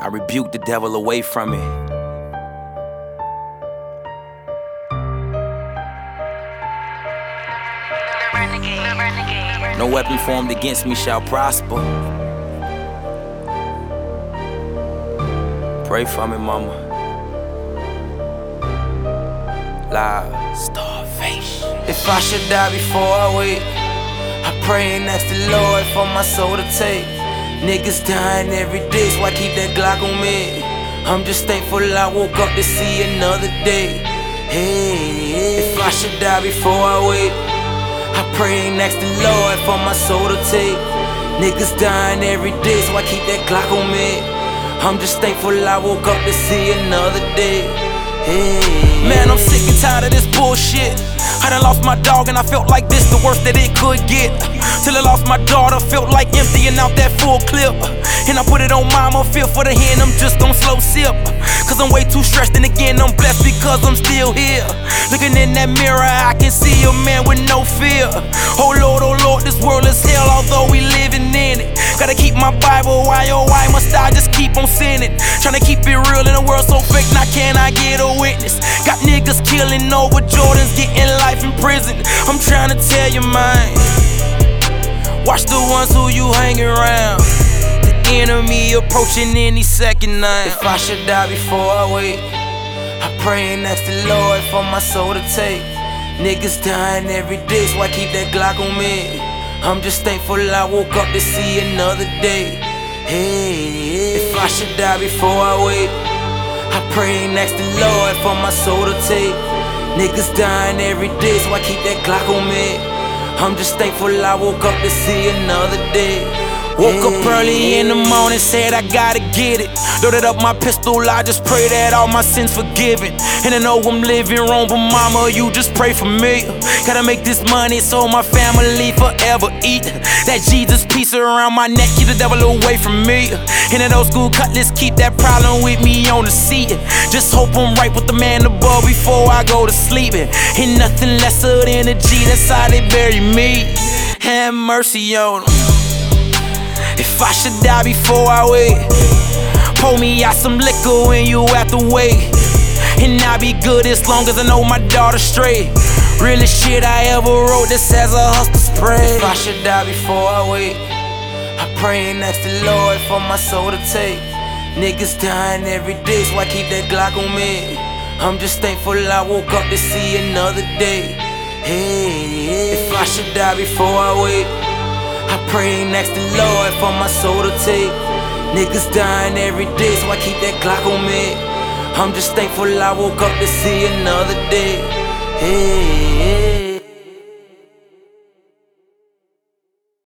I rebuke the devil away from me. No weapon formed against me shall prosper. Pray for me, mama. Live starvation. If I should die before I wake, I pray and ask the Lord for my soul to take. Niggas dying every day, so I keep that Glock on me. I'm just thankful I woke up to see another day. Hey, if I should die before I wake. I pray next to Lord for my soul to take. Niggas dying every day, so I keep that Glock on me. I'm just thankful I woke up to see another day. Hey. Man, I'm sick and tired of this bullshit. I done lost my dog and I felt like this the worst that it could get. Till I lost my daughter, felt like emptying out that full clip. And I put it on mama, feel for the hand, I'm just gon' slow sip. Cause I'm way too stressed, and again, I'm blessed because I'm still here. Looking in that mirror, I can see a man with no fear. Oh Lord, oh Lord, this world is hell, although we living in it. Gotta keep my Bible, why oh why must I just keep on sinning? Tryna keep it real in a world so fake, now can I get a witness? Got niggas killing over Jordans, getting life in prison. I'm trying to tell you mine. Watch the ones who you hanging around. The enemy approaching any second now. If I should die before I wake, I pray and ask the Lord for my soul to take. Niggas dying every day, so I keep that Glock on me. I'm just thankful I woke up to see another day. Hey, if I should die before I wake, I pray next to Lord for my soul to take. Niggas dying every day, so I keep that Glock on me. I'm just thankful I woke up to see another day. Woke up early in the morning, said I gotta get it. Loaded up my pistol, I just pray that all my sins forgiven. And I know I'm living wrong, but mama, you just pray for me. Gotta make this money so my family forever eat. That Jesus piece around my neck, keep the devil away from me. And that old school cutlass, keep that problem with me on the seat. Just hope I'm right with the man above before I go to sleep. Ain't nothing lesser than a G, that's how they bury me. Have mercy on them. If I should die before I wait, pour me out some liquor when you at the wait. And I'll be good as long as I know my daughter straight. Realest shit I ever wrote, this as a hustler's pray. If I should die before I wait, I pray and ask the Lord for my soul to take. Niggas dying every day, so I keep that Glock on me. I'm just thankful I woke up to see another day. Hey, if I should die before I wait. I pray next to Lord for my soul to take. Niggas dying every day, so I keep that Glock on me. I'm just thankful I woke up to see another day. Hey.